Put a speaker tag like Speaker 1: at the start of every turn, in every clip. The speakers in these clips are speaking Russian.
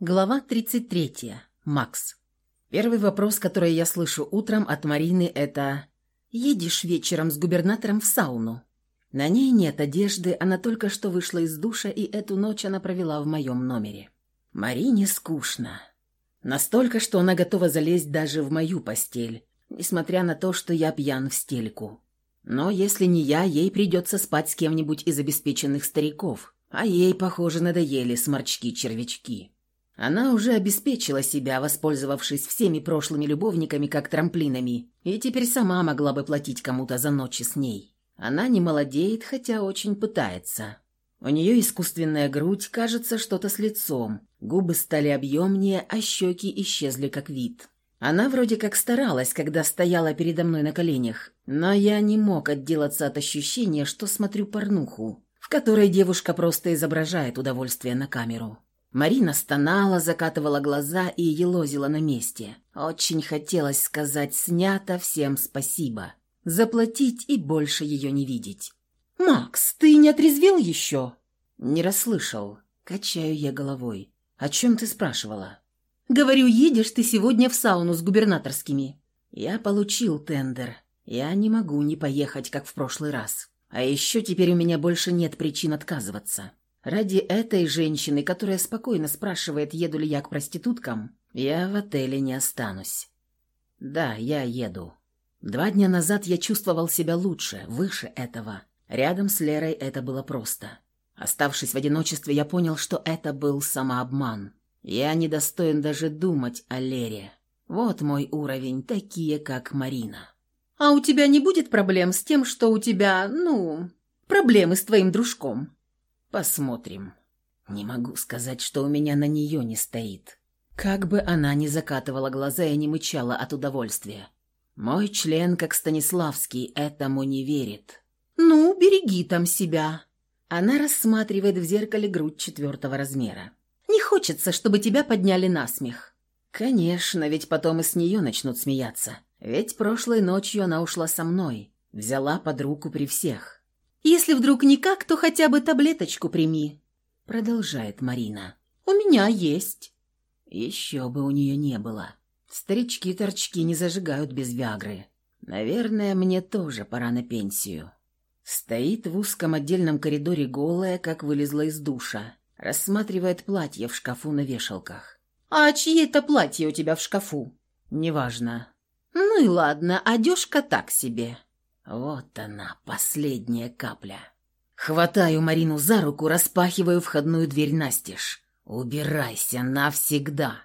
Speaker 1: Глава 33. Макс. Первый вопрос, который я слышу утром от Марины, это «Едешь вечером с губернатором в сауну?» На ней нет одежды, она только что вышла из душа, и эту ночь она провела в моем номере. Марине скучно. Настолько, что она готова залезть даже в мою постель, несмотря на то, что я пьян в стельку. Но если не я, ей придется спать с кем-нибудь из обеспеченных стариков, а ей, похоже, надоели сморчки-червячки. Она уже обеспечила себя, воспользовавшись всеми прошлыми любовниками как трамплинами, и теперь сама могла бы платить кому-то за ночи с ней. Она не молодеет, хотя очень пытается. У нее искусственная грудь, кажется, что-то с лицом. Губы стали объемнее, а щеки исчезли как вид. Она вроде как старалась, когда стояла передо мной на коленях, но я не мог отделаться от ощущения, что смотрю порнуху, в которой девушка просто изображает удовольствие на камеру. Марина стонала, закатывала глаза и елозила на месте. Очень хотелось сказать «снято, всем спасибо». Заплатить и больше ее не видеть. «Макс, ты не отрезвел еще?» «Не расслышал». Качаю я головой. «О чем ты спрашивала?»
Speaker 2: «Говорю, едешь ты сегодня в сауну с губернаторскими».
Speaker 1: «Я получил тендер. Я не могу не поехать, как в прошлый раз. А еще теперь у меня больше нет причин отказываться. Ради этой женщины, которая спокойно спрашивает, еду ли я к проституткам, я в отеле не останусь. Да, я еду. Два дня назад я чувствовал себя лучше, выше этого. Рядом с Лерой это было просто. Оставшись в одиночестве, я понял, что это был самообман. Я недостоин даже думать о Лере. Вот мой уровень, такие как Марина.
Speaker 2: А у тебя не будет проблем с тем, что у тебя, ну, проблемы с твоим дружком?
Speaker 1: Посмотрим. Не могу сказать, что у меня на нее не стоит. Как бы она ни закатывала глаза и не мычала от удовольствия. Мой член, как Станиславский, этому не верит.
Speaker 2: «Ну, береги там себя».
Speaker 1: Она рассматривает в зеркале грудь четвертого размера.
Speaker 2: «Не хочется, чтобы тебя подняли на смех».
Speaker 1: «Конечно, ведь потом и с нее начнут смеяться. Ведь прошлой ночью она ушла со мной, взяла под руку при всех.
Speaker 2: Если вдруг никак, то хотя бы таблеточку прими», —
Speaker 1: продолжает Марина.
Speaker 2: «У меня есть».
Speaker 1: Еще бы у нее не было. Старички-торчки не зажигают без Виагры. Наверное, мне тоже пора на пенсию. Стоит в узком отдельном коридоре голая, как вылезла из душа. Рассматривает платье в шкафу на вешалках.
Speaker 2: «А чьи это платье у тебя в шкафу?»
Speaker 1: «Неважно».
Speaker 2: «Ну и ладно, одежка так себе».
Speaker 1: Вот она, последняя капля. Хватаю Марину за руку, распахиваю входную дверь настежь. «Убирайся навсегда!»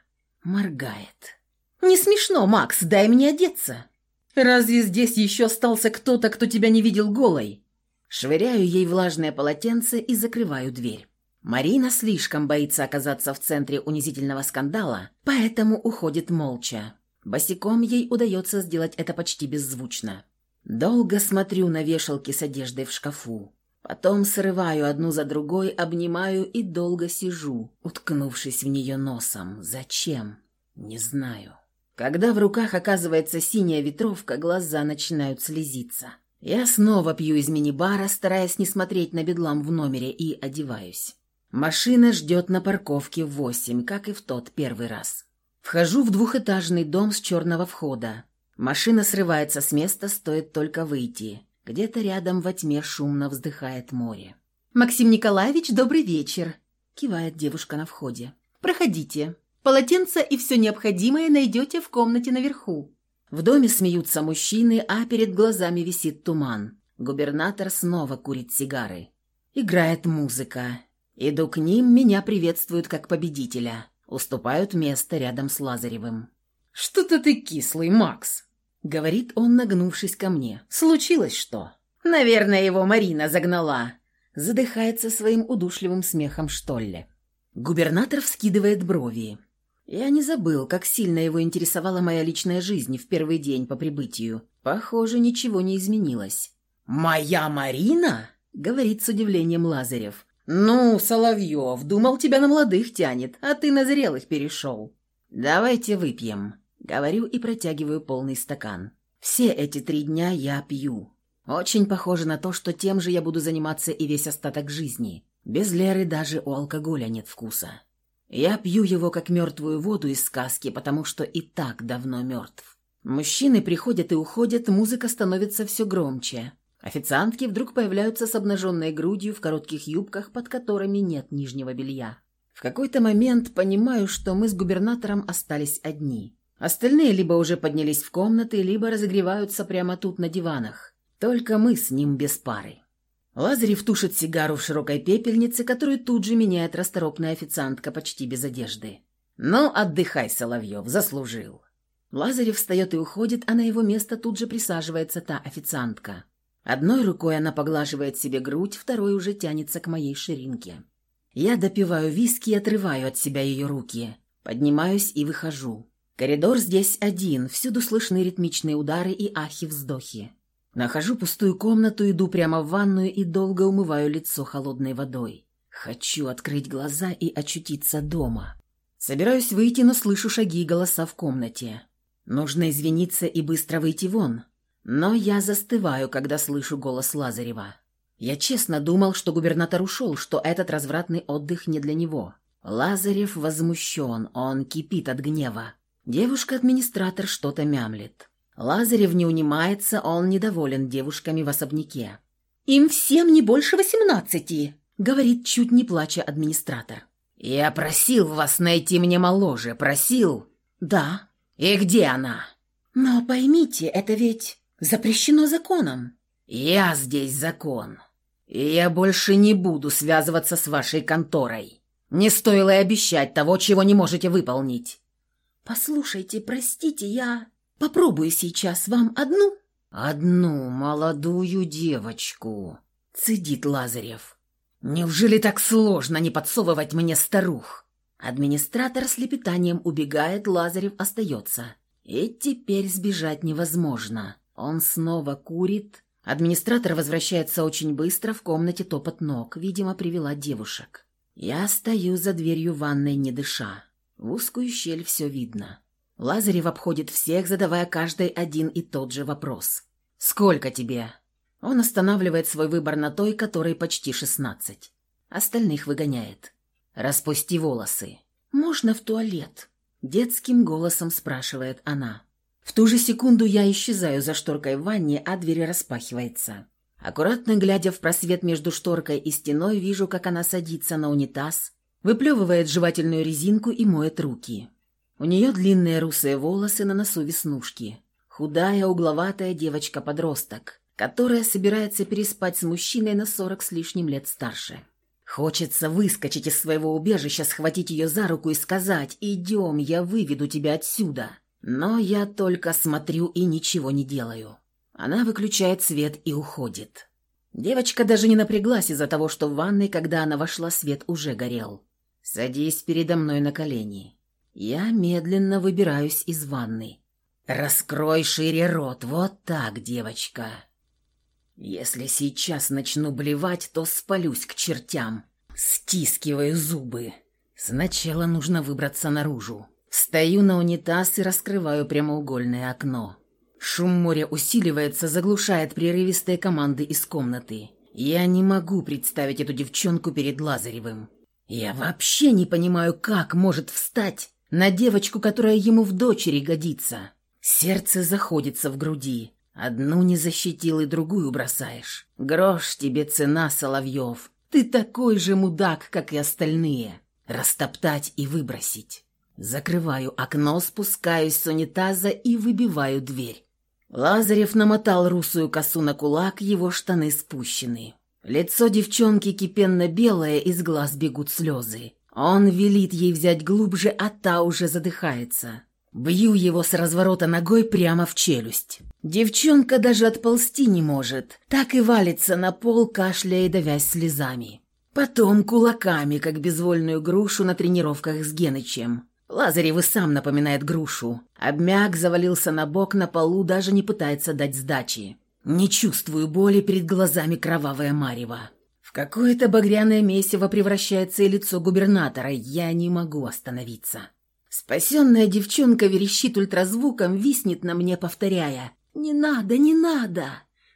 Speaker 1: Моргает.
Speaker 2: «Не смешно, Макс, дай мне одеться!» «Разве здесь еще остался кто-то, кто тебя не видел голой?»
Speaker 1: Швыряю ей влажное полотенце и закрываю дверь. Марина слишком боится оказаться в центре унизительного скандала, поэтому уходит молча. Босиком ей удается сделать это почти беззвучно. Долго смотрю на вешалки с одеждой в шкафу. Потом срываю одну за другой, обнимаю и долго сижу, уткнувшись в нее носом. Зачем? Не знаю. Когда в руках оказывается синяя ветровка, глаза начинают слезиться. Я снова пью из мини-бара, стараясь не смотреть на бедлам в номере, и одеваюсь. Машина ждет на парковке в восемь, как и в тот первый раз. Вхожу в двухэтажный дом с черного входа. Машина срывается с места, стоит только выйти. Где-то рядом во тьме шумно вздыхает море.
Speaker 2: «Максим Николаевич, добрый вечер!»
Speaker 1: – кивает девушка на входе.
Speaker 2: «Проходите. Полотенце и все необходимое найдете в комнате наверху».
Speaker 1: В доме смеются мужчины, а перед глазами висит туман. Губернатор снова курит сигары. Играет музыка. Иду к ним, меня приветствуют как победителя. Уступают место рядом с Лазаревым.
Speaker 2: «Что-то ты кислый, Макс!»
Speaker 1: — говорит он, нагнувшись ко мне. «Случилось что?»
Speaker 2: «Наверное, его Марина загнала».
Speaker 1: Задыхается своим удушливым смехом Штолле. Губернатор вскидывает брови. Я не забыл, как сильно его интересовала моя личная жизнь в первый день по прибытию. Похоже, ничего не изменилось.
Speaker 2: «Моя Марина?»
Speaker 1: — говорит с удивлением Лазарев.
Speaker 2: «Ну, Соловьев, думал, тебя на молодых тянет, а ты на зрелых перешел».
Speaker 1: «Давайте выпьем». Говорю и протягиваю полный стакан. Все эти три дня я пью. Очень похоже на то, что тем же я буду заниматься и весь остаток жизни. Без Леры даже у алкоголя нет вкуса. Я пью его как мертвую воду из сказки, потому что и так давно мертв. Мужчины приходят и уходят, музыка становится все громче. Официантки вдруг появляются с обнаженной грудью в коротких юбках, под которыми нет нижнего белья. В какой-то момент понимаю, что мы с губернатором остались одни. Остальные либо уже поднялись в комнаты, либо разогреваются прямо тут на диванах. Только мы с ним без пары. Лазарев тушит сигару в широкой пепельнице, которую тут же меняет расторопная официантка почти без одежды. «Ну, отдыхай, Соловьев, заслужил». Лазарев встает и уходит, а на его место тут же присаживается та официантка. Одной рукой она поглаживает себе грудь, второй уже тянется к моей ширинке. Я допиваю виски и отрываю от себя ее руки. Поднимаюсь и выхожу. Коридор здесь один, всюду слышны ритмичные удары и ахи-вздохи. Нахожу пустую комнату, иду прямо в ванную и долго умываю лицо холодной водой. Хочу открыть глаза и очутиться дома. Собираюсь выйти, но слышу шаги и голоса в комнате. Нужно извиниться и быстро выйти вон. Но я застываю, когда слышу голос Лазарева. Я честно думал, что губернатор ушел, что этот развратный отдых не для него. Лазарев возмущен, он кипит от гнева. Девушка-администратор что-то мямлет. Лазарев не унимается, он недоволен девушками в особняке.
Speaker 2: «Им всем не больше восемнадцати», — говорит, чуть не плача администратор.
Speaker 1: «Я просил вас найти мне моложе, просил?»
Speaker 2: «Да».
Speaker 1: «И где она?»
Speaker 2: «Но поймите, это ведь запрещено законом».
Speaker 1: «Я здесь закон. И я больше не буду связываться с вашей конторой. Не стоило и обещать того, чего не можете выполнить».
Speaker 2: «Послушайте, простите, я...» Попробую сейчас вам одну?»
Speaker 1: «Одну молодую девочку», — цедит Лазарев. «Неужели так сложно не подсовывать мне старух?» Администратор с лепетанием убегает, Лазарев остается. И теперь сбежать невозможно. Он снова курит. Администратор возвращается очень быстро, в комнате топот ног. Видимо, привела девушек. Я стою за дверью ванной, не дыша. В узкую щель все видно. Лазарев обходит всех, задавая каждый один и тот же вопрос. «Сколько тебе?» Он останавливает свой выбор на той, которой почти шестнадцать. Остальных выгоняет. «Распусти волосы».
Speaker 2: «Можно в туалет?»
Speaker 1: Детским голосом спрашивает она. В ту же секунду я исчезаю за шторкой в ванне, а дверь распахивается. Аккуратно глядя в просвет между шторкой и стеной, вижу, как она садится на унитаз, выплевывает жевательную резинку и моет руки. У нее длинные русые волосы, на носу веснушки. Худая, угловатая девочка-подросток, которая собирается переспать с мужчиной на сорок с лишним лет старше. Хочется выскочить из своего убежища, схватить ее за руку и сказать «Идем, я выведу тебя отсюда». Но я только смотрю и ничего не делаю. Она выключает свет и уходит. Девочка даже не напряглась из-за того, что в ванной, когда она вошла, свет уже горел. «Садись передо мной на колени». Я медленно выбираюсь из ванны. «Раскрой шире рот, вот так, девочка!» «Если сейчас начну блевать, то спалюсь к чертям. Стискиваю зубы. Сначала нужно выбраться наружу. Стою на унитаз и раскрываю прямоугольное окно. Шум моря усиливается, заглушает прерывистые команды из комнаты. Я не могу представить эту девчонку перед Лазаревым. Я вообще не понимаю, как может встать на девочку, которая ему в дочери годится. Сердце заходится в груди. Одну не защитил и другую бросаешь. Грош тебе цена, Соловьев. Ты такой же мудак, как и остальные. Растоптать и выбросить. Закрываю окно, спускаюсь с унитаза и выбиваю дверь. Лазарев намотал русую косу на кулак, его штаны спущены. Лицо девчонки кипенно-белое, из глаз бегут слезы. Он велит ей взять глубже, а та уже задыхается. Бью его с разворота ногой прямо в челюсть. Девчонка даже отползти не может, так и валится на пол, кашляя и давясь слезами. Потом кулаками, как безвольную грушу на тренировках с Генычем. Лазарев и сам напоминает грушу. Обмяк, завалился на бок на полу, даже не пытается дать сдачи. Не чувствую боли перед глазами кровавая марева. В какое-то багряное месиво превращается и лицо губернатора. Я не могу остановиться. Спасенная девчонка верещит ультразвуком, виснет на мне, повторяя «Не надо, не надо!»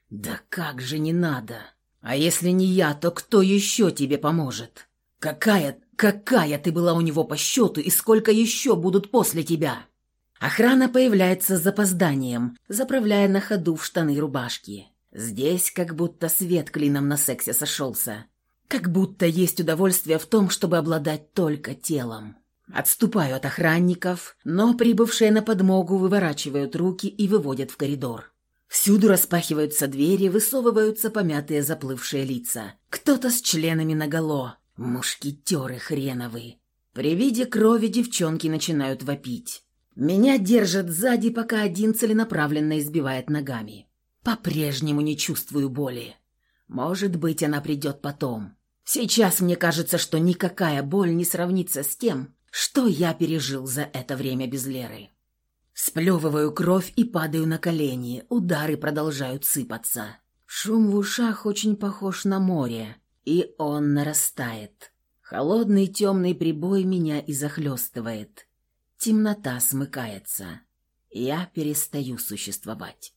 Speaker 1: «Да как же не надо? А если не я, то кто еще тебе поможет? Какая Какая ты была у него по счету и сколько еще будут после тебя?» Охрана появляется с запозданием, заправляя на ходу в штаны рубашки. Здесь как будто свет клином на сексе сошелся. Как будто есть удовольствие в том, чтобы обладать только телом. Отступаю от охранников, но прибывшие на подмогу выворачивают руки и выводят в коридор. Всюду распахиваются двери, высовываются помятые заплывшие лица. Кто-то с членами наголо. Мушкетеры хреновы. При виде крови девчонки начинают вопить. Меня держат сзади, пока один целенаправленно избивает ногами. По-прежнему не чувствую боли. Может быть, она придет потом. Сейчас мне кажется, что никакая боль не сравнится с тем, что я пережил за это время без Леры. Сплевываю кровь и падаю на колени, удары продолжают сыпаться. Шум в ушах очень похож на море, и он нарастает. Холодный темный прибой меня и захлестывает. Темнота смыкается. Я перестаю существовать.